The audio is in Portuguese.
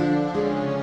Música